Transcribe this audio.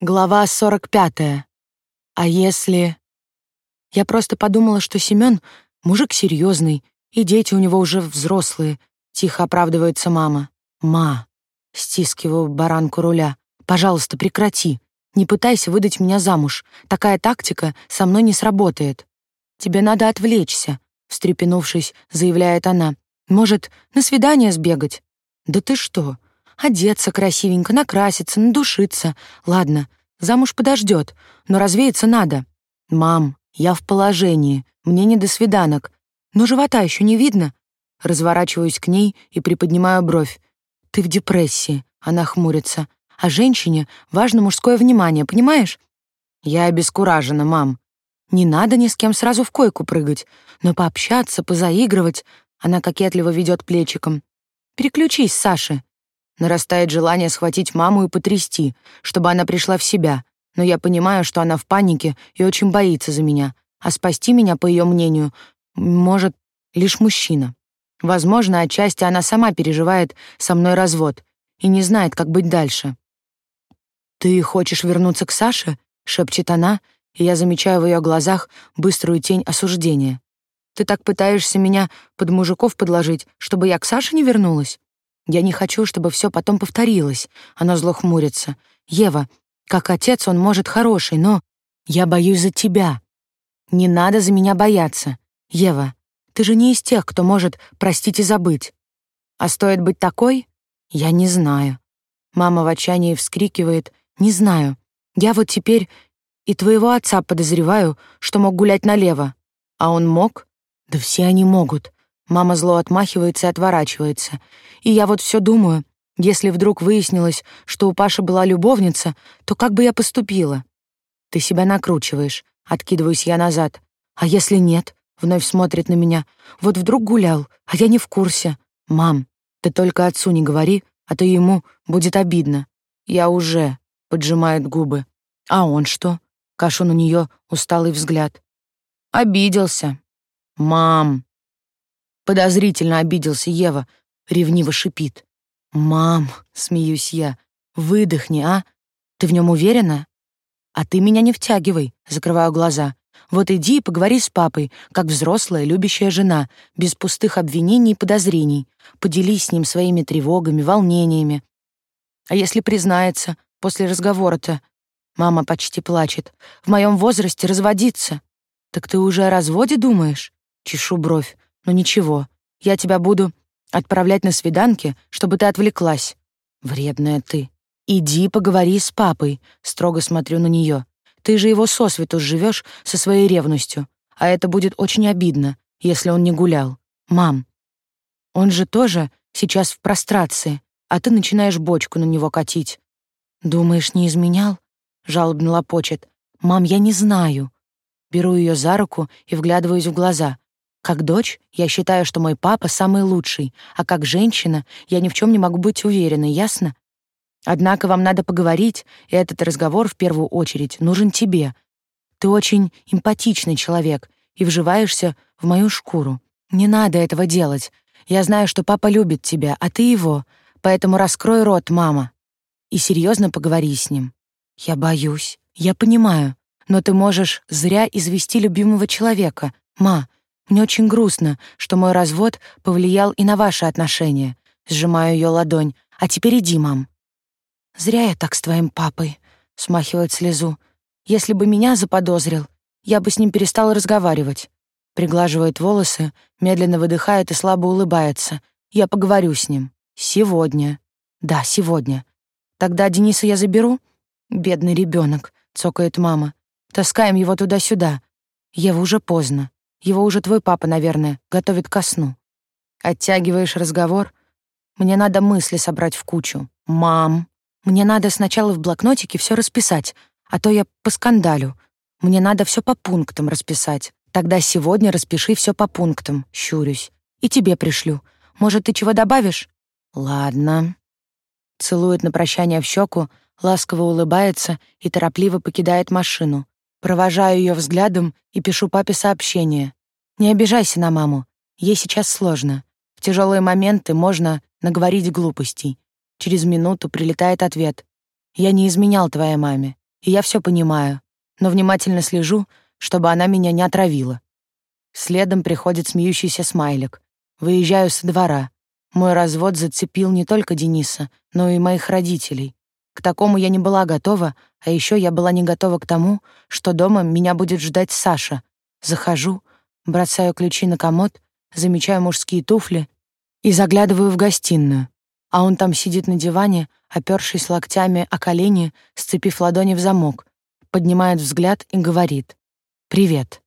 Глава 45. А если... Я просто подумала, что Семён мужик серьезный, и дети у него уже взрослые. Тихо оправдывается мама. «Ма!» Стискиваю баранку руля. «Пожалуйста, прекрати. Не пытайся выдать меня замуж. Такая тактика со мной не сработает. Тебе надо отвлечься», встрепенувшись, заявляет она. «Может, на свидание сбегать?» «Да ты что? Одеться красивенько, накраситься, надушиться. Ладно, замуж подождет, но развеяться надо. Мам, я в положении, мне не до свиданок. Но живота еще не видно. Разворачиваюсь к ней и приподнимаю бровь. Ты в депрессии, она хмурится. А женщине важно мужское внимание, понимаешь? Я обескуражена, мам. Не надо ни с кем сразу в койку прыгать, но пообщаться, позаигрывать. Она кокетливо ведет плечиком. Переключись, Саша. Нарастает желание схватить маму и потрясти, чтобы она пришла в себя, но я понимаю, что она в панике и очень боится за меня, а спасти меня, по ее мнению, может лишь мужчина. Возможно, отчасти она сама переживает со мной развод и не знает, как быть дальше. «Ты хочешь вернуться к Саше?» — шепчет она, и я замечаю в ее глазах быструю тень осуждения. «Ты так пытаешься меня под мужиков подложить, чтобы я к Саше не вернулась?» Я не хочу, чтобы все потом повторилось. Она зло хмурится. Ева, как отец он может хороший, но я боюсь за тебя. Не надо за меня бояться. Ева, ты же не из тех, кто может простить и забыть. А стоит быть такой? Я не знаю. Мама в отчаянии вскрикивает. Не знаю. Я вот теперь и твоего отца подозреваю, что мог гулять налево. А он мог? Да все они могут. Мама зло отмахивается и отворачивается. И я вот все думаю, если вдруг выяснилось, что у Паши была любовница, то как бы я поступила? Ты себя накручиваешь, откидываюсь я назад. А если нет? Вновь смотрит на меня. Вот вдруг гулял, а я не в курсе. Мам, ты только отцу не говори, а то ему будет обидно. Я уже, поджимает губы. А он что? Кашу на нее усталый взгляд. Обиделся. Мам, Подозрительно обиделся Ева, ревниво шипит. «Мам», — смеюсь я, — «выдохни, а? Ты в нем уверена?» «А ты меня не втягивай», — закрываю глаза. «Вот иди и поговори с папой, как взрослая, любящая жена, без пустых обвинений и подозрений. Поделись с ним своими тревогами, волнениями. А если признается, после разговора-то...» Мама почти плачет. «В моем возрасте разводиться». «Так ты уже о разводе думаешь?» Чешу бровь. Но ничего, я тебя буду отправлять на свиданки, чтобы ты отвлеклась. Вредная ты. Иди поговори с папой, строго смотрю на нее. Ты же его сосвету живешь со своей ревностью, а это будет очень обидно, если он не гулял. Мам, он же тоже сейчас в прострации, а ты начинаешь бочку на него катить. Думаешь, не изменял? Жалобно лопочет. Мам, я не знаю. Беру ее за руку и вглядываюсь в глаза. Как дочь, я считаю, что мой папа самый лучший, а как женщина я ни в чем не могу быть уверенной, ясно? Однако вам надо поговорить, и этот разговор в первую очередь нужен тебе. Ты очень эмпатичный человек и вживаешься в мою шкуру. Не надо этого делать. Я знаю, что папа любит тебя, а ты его, поэтому раскрой рот, мама, и серьезно поговори с ним. Я боюсь, я понимаю, но ты можешь зря извести любимого человека. Ма, мне очень грустно, что мой развод повлиял и на ваши отношения. Сжимаю ее ладонь. А теперь иди, мам. Зря я так с твоим папой, смахивает слезу. Если бы меня заподозрил, я бы с ним перестала разговаривать. Приглаживает волосы, медленно выдыхает и слабо улыбается. Я поговорю с ним. Сегодня. Да, сегодня. Тогда Дениса я заберу? Бедный ребенок, цокает мама. Таскаем его туда-сюда. Ева уже поздно. Его уже твой папа, наверное, готовит ко сну. Оттягиваешь разговор. Мне надо мысли собрать в кучу. Мам, мне надо сначала в блокнотике все расписать, а то я по скандалю. Мне надо все по пунктам расписать. Тогда сегодня распиши все по пунктам, щурюсь. И тебе пришлю. Может, ты чего добавишь? Ладно. Целует на прощание в щеку, ласково улыбается и торопливо покидает машину. Провожаю ее взглядом и пишу папе сообщение. «Не обижайся на маму. Ей сейчас сложно. В тяжелые моменты можно наговорить глупостей. Через минуту прилетает ответ. «Я не изменял твоей маме. и я все понимаю, но внимательно слежу, чтобы она меня не отравила. Следом приходит смеющийся смайлик. Выезжаю со двора. Мой развод зацепил не только Дениса, но и моих родителей. К такому я не была готова, а еще я была не готова к тому, что дома меня будет ждать Саша. Захожу, бросаю ключи на комод, замечаю мужские туфли и заглядываю в гостиную. А он там сидит на диване, опёршись локтями о колени, сцепив ладони в замок, поднимает взгляд и говорит «Привет».